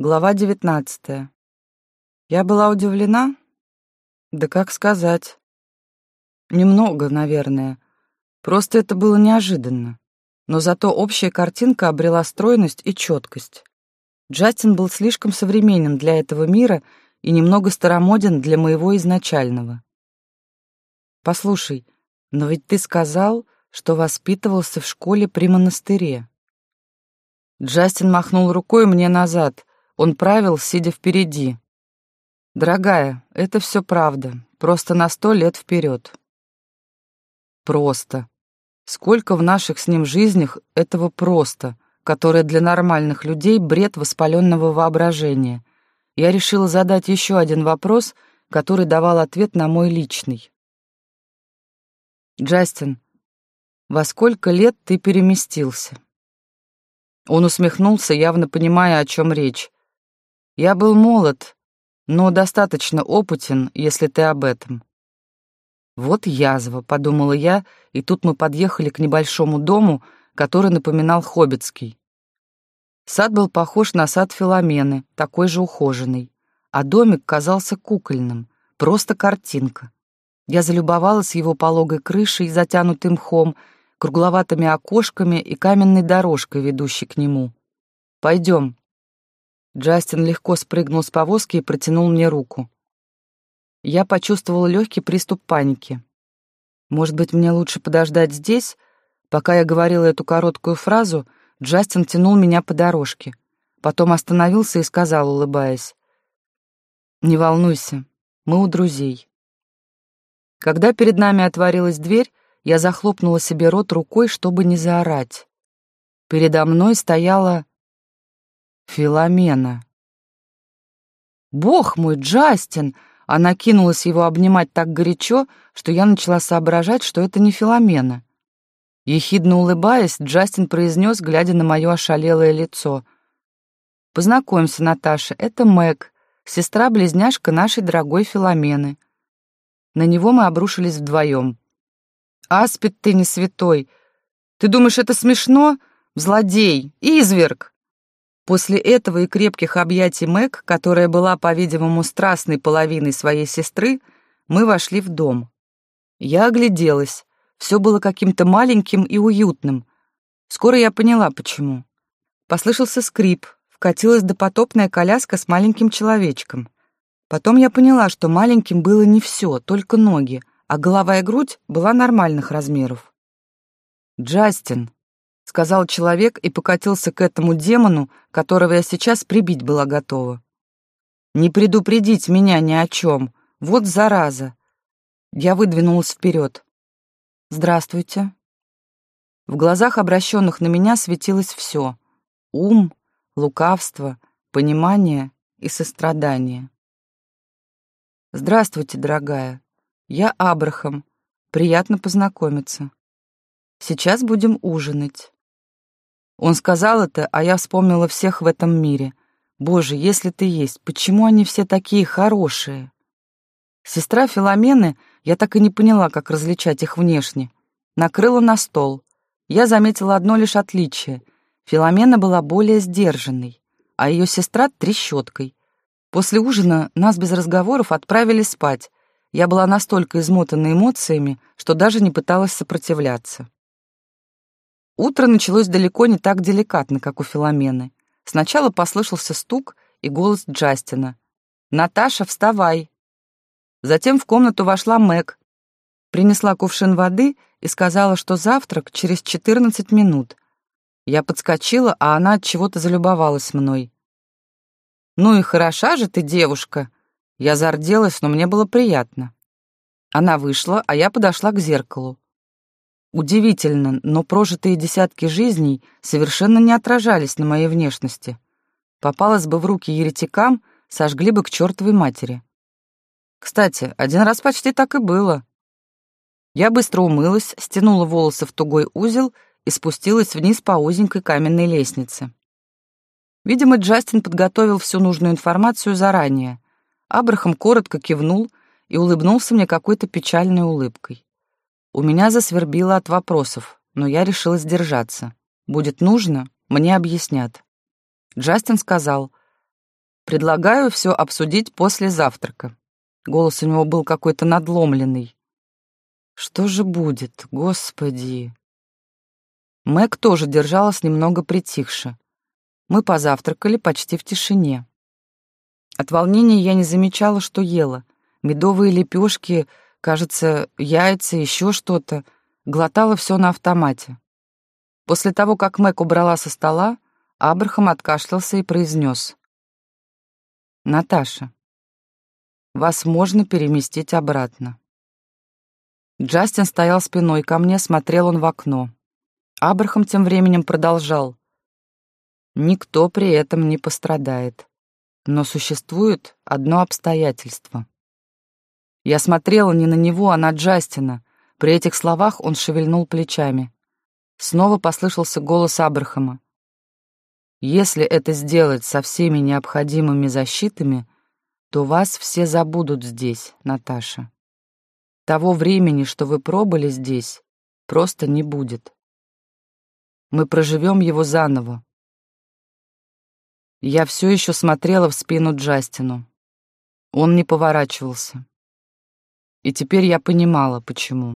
Глава девятнадцатая. Я была удивлена? Да как сказать? Немного, наверное. Просто это было неожиданно. Но зато общая картинка обрела стройность и четкость. Джастин был слишком современен для этого мира и немного старомоден для моего изначального. Послушай, но ведь ты сказал, что воспитывался в школе при монастыре. Джастин махнул рукой мне назад, он правил, сидя впереди. Дорогая, это все правда, просто на сто лет вперед. Просто. Сколько в наших с ним жизнях этого просто, которое для нормальных людей бред воспаленного воображения. Я решила задать еще один вопрос, который давал ответ на мой личный. Джастин, во сколько лет ты переместился? Он усмехнулся, явно понимая, о чем речь. Я был молод, но достаточно опытен, если ты об этом. Вот язва, подумала я, и тут мы подъехали к небольшому дому, который напоминал хоббитский. Сад был похож на сад Филомены, такой же ухоженный, а домик казался кукольным, просто картинка. Я залюбовалась его пологой крышей, затянутым мхом, кругловатыми окошками и каменной дорожкой, ведущей к нему. «Пойдем», Джастин легко спрыгнул с повозки и протянул мне руку. Я почувствовала легкий приступ паники. Может быть, мне лучше подождать здесь? Пока я говорила эту короткую фразу, Джастин тянул меня по дорожке. Потом остановился и сказал, улыбаясь. «Не волнуйся, мы у друзей». Когда перед нами отворилась дверь, я захлопнула себе рот рукой, чтобы не заорать. Передо мной стояла Филомена. «Бог мой, Джастин!» Она кинулась его обнимать так горячо, что я начала соображать, что это не Филомена. Ехидно улыбаясь, Джастин произнес, глядя на мое ошалелое лицо. «Познакомься, Наташа, это Мэг, сестра-близняшка нашей дорогой Филомены». На него мы обрушились вдвоем. «Аспид ты не святой! Ты думаешь, это смешно? Злодей! Изверг!» После этого и крепких объятий Мэг, которая была, по-видимому, страстной половиной своей сестры, мы вошли в дом. Я огляделась. Все было каким-то маленьким и уютным. Скоро я поняла, почему. Послышался скрип, вкатилась допотопная коляска с маленьким человечком. Потом я поняла, что маленьким было не все, только ноги, а голова и грудь была нормальных размеров. «Джастин», сказал человек и покатился к этому демону, которого я сейчас прибить была готова. Не предупредить меня ни о чем. Вот зараза. Я выдвинулась вперед. Здравствуйте. В глазах обращенных на меня светилось все: ум, лукавство, понимание и сострадание. Здравствуйте, дорогая. Я Абрахам. Приятно познакомиться. Сейчас будем ужинать. Он сказал это, а я вспомнила всех в этом мире. Боже, если ты есть, почему они все такие хорошие? Сестра Филомены, я так и не поняла, как различать их внешне. Накрыла на стол. Я заметила одно лишь отличие. Филомена была более сдержанной, а ее сестра — трещоткой. После ужина нас без разговоров отправили спать. Я была настолько измотана эмоциями, что даже не пыталась сопротивляться. Утро началось далеко не так деликатно, как у Филомены. Сначала послышался стук и голос Джастина. «Наташа, вставай!» Затем в комнату вошла Мэг, принесла кувшин воды и сказала, что завтрак через 14 минут. Я подскочила, а она от чего-то залюбовалась мной. «Ну и хороша же ты, девушка!» Я зарделась, но мне было приятно. Она вышла, а я подошла к зеркалу. Удивительно, но прожитые десятки жизней совершенно не отражались на моей внешности. Попалась бы в руки еретикам, сожгли бы к чертовой матери. Кстати, один раз почти так и было. Я быстро умылась, стянула волосы в тугой узел и спустилась вниз по узенькой каменной лестнице. Видимо, Джастин подготовил всю нужную информацию заранее. Абрахам коротко кивнул и улыбнулся мне какой-то печальной улыбкой. У меня засвербило от вопросов, но я решила сдержаться. Будет нужно, мне объяснят. Джастин сказал, Предлагаю все обсудить после завтрака. Голос у него был какой-то надломленный. Что же будет, господи? Мэг тоже держалась немного притихше. Мы позавтракали почти в тишине. От волнения я не замечала, что ела. Медовые лепешки, кажется, яйца, еще что-то. Глотала все на автомате. После того, как Мэг убрала со стола, Абрахам откашлялся и произнес. «Наташа, вас можно переместить обратно». Джастин стоял спиной ко мне, смотрел он в окно. Абрахам тем временем продолжал. Никто при этом не пострадает. Но существует одно обстоятельство. Я смотрела не на него, а на Джастина. При этих словах он шевельнул плечами. Снова послышался голос Абрахама. «Если это сделать со всеми необходимыми защитами, то вас все забудут здесь, Наташа. Того времени, что вы пробыли здесь, просто не будет. Мы проживем его заново. Я все еще смотрела в спину Джастину. Он не поворачивался. И теперь я понимала, почему.